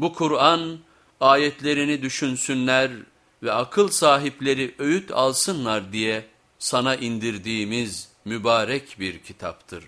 Bu Kur'an ayetlerini düşünsünler ve akıl sahipleri öğüt alsınlar diye sana indirdiğimiz mübarek bir kitaptır.